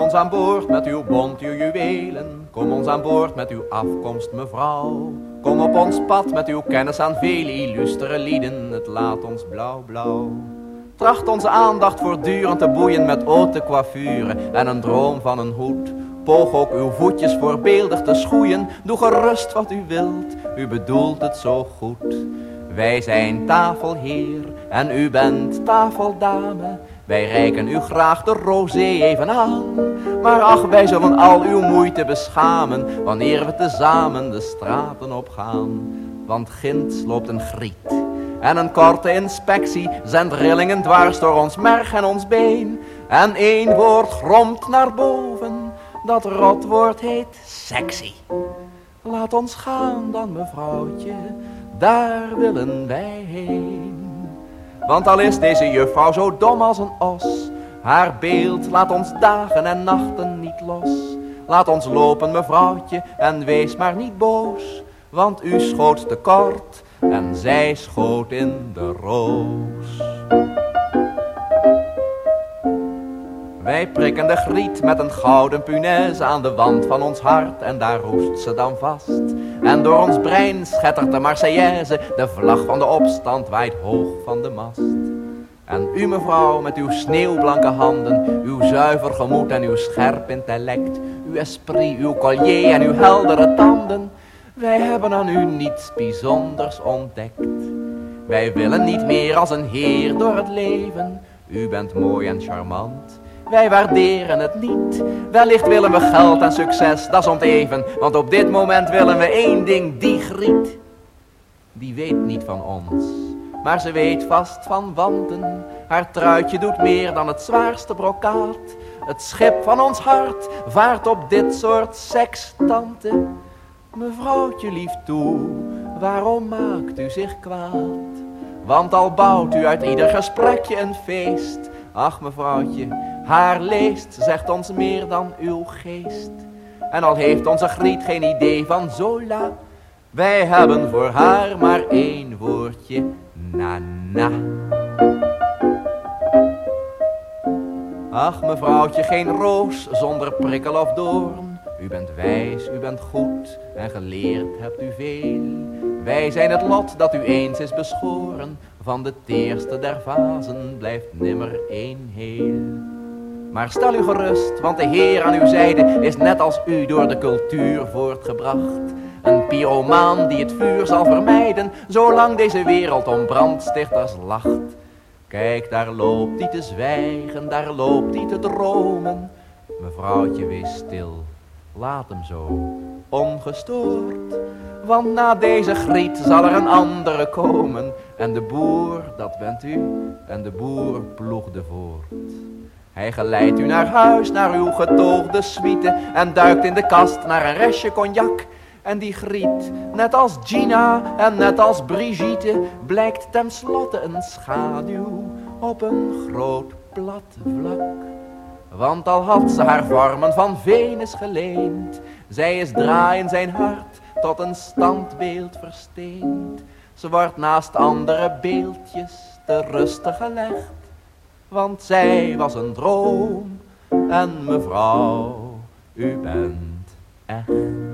ons aan boord met uw bont, uw juwelen. Kom ons aan boord met uw afkomst, mevrouw. Kom op ons pad met uw kennis aan vele illustere lieden. Het laat ons blauw, blauw. Tracht onze aandacht voortdurend te boeien met haute coiffure en een droom van een hoed. Poog ook uw voetjes voorbeeldig te schoeien. Doe gerust wat u wilt, u bedoelt het zo goed. Wij zijn tafelheer en u bent tafeldame. Wij reiken u graag de rosé even aan. Maar ach, wij zullen al uw moeite beschamen wanneer we tezamen de straten opgaan. Want ginds loopt een griet en een korte inspectie zendt rillingen dwars door ons merg en ons been. En één woord gromt naar boven, dat rotwoord heet sexy. Laat ons gaan dan mevrouwtje, daar willen wij heen. Want al is deze juffrouw zo dom als een os, haar beeld laat ons dagen en nachten niet los. Laat ons lopen mevrouwtje en wees maar niet boos, want u schoot te kort en zij schoot in de roos. Wij prikken de griet met een gouden punaise aan de wand van ons hart en daar roest ze dan vast. En door ons brein schettert de Marseillaise, de vlag van de opstand waait hoog van de mast. En u mevrouw met uw sneeuwblanke handen, uw zuiver gemoed en uw scherp intellect, uw esprit, uw collier en uw heldere tanden, wij hebben aan u niets bijzonders ontdekt. Wij willen niet meer als een heer door het leven. U bent mooi en charmant. Wij waarderen het niet. Wellicht willen we geld en succes, dat is onteven. Want op dit moment willen we één ding, die griet. Die weet niet van ons, maar ze weet vast van wanten. Haar truitje doet meer dan het zwaarste brokaat. Het schip van ons hart vaart op dit soort sextanten. Mevrouwtje lief toe, waarom maakt u zich kwaad? Want al bouwt u uit ieder gesprekje een feest. Ach mevrouwtje, haar leest zegt ons meer dan uw geest. En al heeft onze griet geen idee van Zola, wij hebben voor haar maar één woordje, na-na. Ach mevrouwtje, geen roos zonder prikkel of doorn. U bent wijs, u bent goed en geleerd hebt u veel. Wij zijn het lot dat u eens is beschoren. Van de teerste der vazen blijft nimmer één heel. Maar stel u gerust, want de Heer aan uw zijde is net als u door de cultuur voortgebracht. Een pyromaan die het vuur zal vermijden, zolang deze wereld om brandstichters lacht. Kijk, daar loopt hij te zwijgen, daar loopt hij te dromen. Mevrouwtje, wees stil, laat hem zo, ongestoord. Want na deze griet zal er een andere komen. En de boer, dat bent u, en de boer ploegde voort. Hij geleidt u naar huis, naar uw getoogde suite. En duikt in de kast naar een restje cognac. En die griet, net als Gina en net als Brigitte, blijkt tenslotte een schaduw op een groot plat vlak. Want al had ze haar vormen van Venus geleend, zij is draai in zijn hart tot een standbeeld versteend. Ze wordt naast andere beeldjes te rustig gelegd, want zij was een droom en mevrouw, u bent echt.